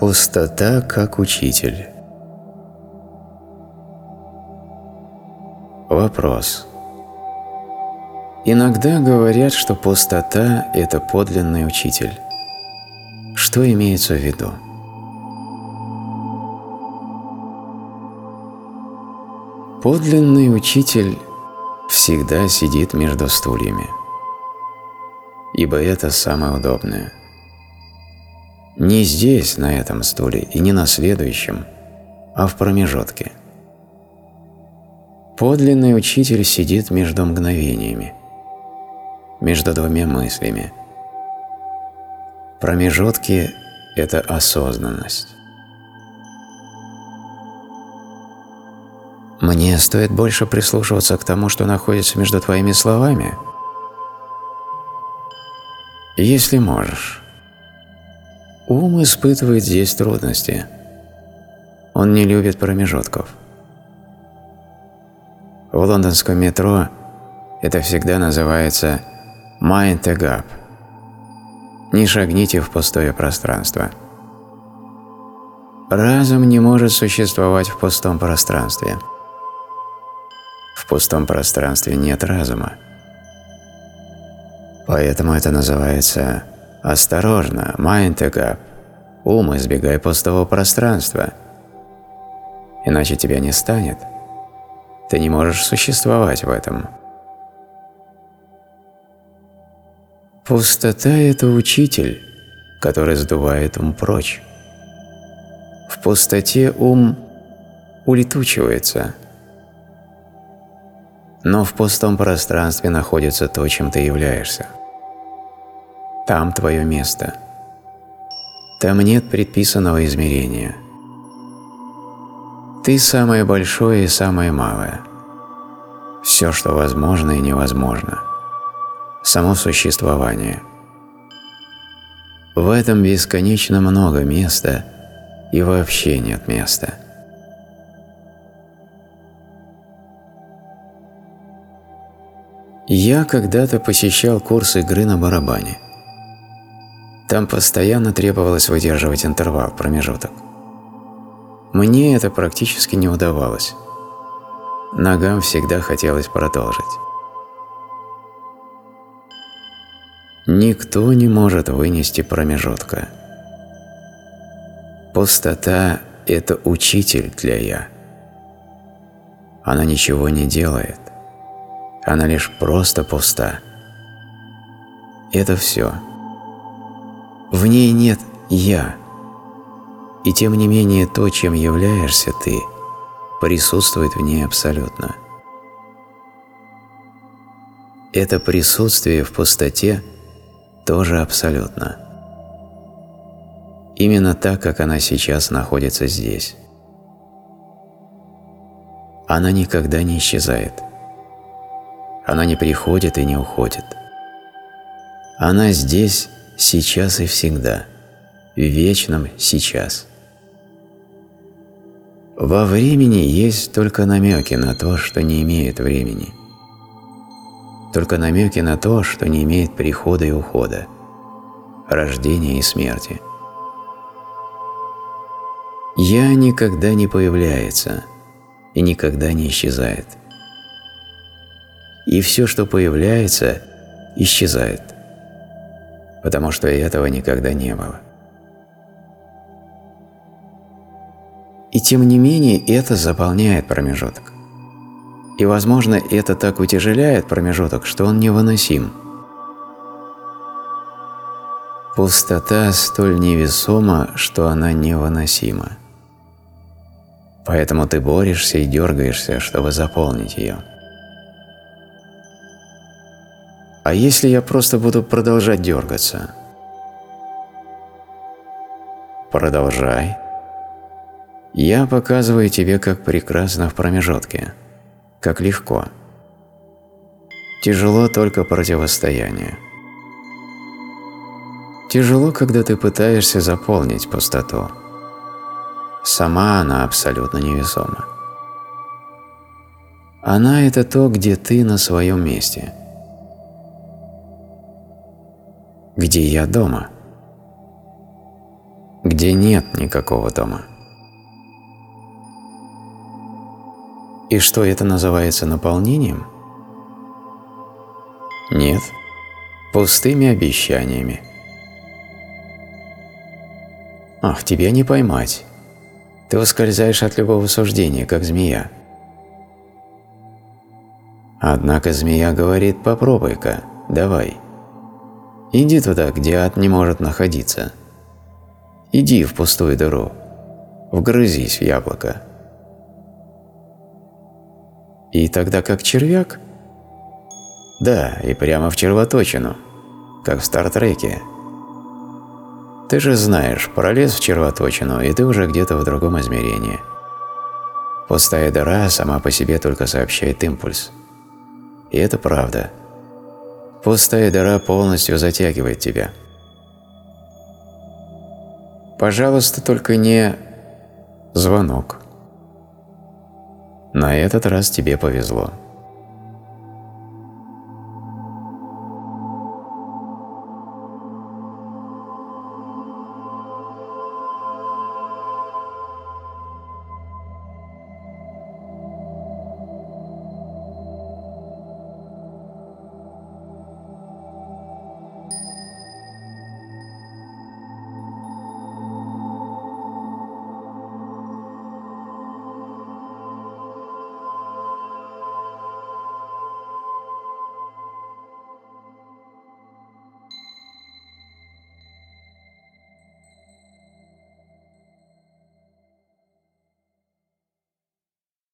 Пустота как учитель. Вопрос. Иногда говорят, что пустота – это подлинный учитель. Что имеется в виду? Подлинный учитель всегда сидит между стульями, ибо это самое удобное – не здесь, на этом стуле, и не на следующем, а в промежутке. Подлинный учитель сидит между мгновениями, между двумя мыслями. Промежутки – это осознанность. Мне стоит больше прислушиваться к тому, что находится между твоими словами? Если можешь. Ум испытывает здесь трудности. Он не любит промежутков. В лондонском метро это всегда называется «mind a gap». Не шагните в пустое пространство. Разум не может существовать в пустом пространстве. В пустом пространстве нет разума. Поэтому это называется Осторожно, Майнтега, ум, избегай пустого пространства. Иначе тебя не станет. Ты не можешь существовать в этом. Пустота – это учитель, который сдувает ум прочь. В пустоте ум улетучивается, но в пустом пространстве находится то, чем ты являешься. Там твое место. Там нет предписанного измерения. Ты самое большое и самое малое. Все, что возможно и невозможно. Само существование. В этом бесконечно много места и вообще нет места. Я когда-то посещал курс игры на барабане – там постоянно требовалось выдерживать интервал, промежуток. Мне это практически не удавалось. Ногам всегда хотелось продолжить. Никто не может вынести промежутка. Пустота – это учитель для «я». Она ничего не делает. Она лишь просто пуста. Это все. В ней нет «я». И тем не менее то, чем являешься ты, присутствует в ней абсолютно. Это присутствие в пустоте тоже абсолютно. Именно так, как она сейчас находится здесь. Она никогда не исчезает. Она не приходит и не уходит. Она здесь сейчас и всегда, в вечном сейчас. Во времени есть только намеки на то, что не имеет времени. Только намеки на то, что не имеет прихода и ухода, рождения и смерти. «Я» никогда не появляется и никогда не исчезает. И все, что появляется, исчезает – потому что этого никогда не было. И тем не менее это заполняет промежуток. И, возможно, это так утяжеляет промежуток, что он невыносим. Пустота столь невесома, что она невыносима. Поэтому ты борешься и дергаешься, чтобы заполнить ее. А если я просто буду продолжать дергаться? Продолжай. Я показываю тебе, как прекрасно в промежутке, как легко. Тяжело только противостояние. Тяжело, когда ты пытаешься заполнить пустоту. Сама она абсолютно невесома. Она – это то, где ты на своем месте – где я дома, где нет никакого дома. И что это называется наполнением? Нет, пустыми обещаниями. Ах, тебя не поймать. Ты ускользаешь от любого суждения, как змея. Однако змея говорит, попробуй-ка, давай. Иди туда, где ад не может находиться. Иди в пустую дыру, вгрызись в яблоко. И тогда как червяк? Да, и прямо в червоточину, как в Стартреке. Ты же знаешь, пролез в червоточину, и ты уже где-то в другом измерении. Пустая дыра сама по себе только сообщает импульс. И это правда. Пустая дыра полностью затягивает тебя. Пожалуйста, только не звонок. На этот раз тебе повезло.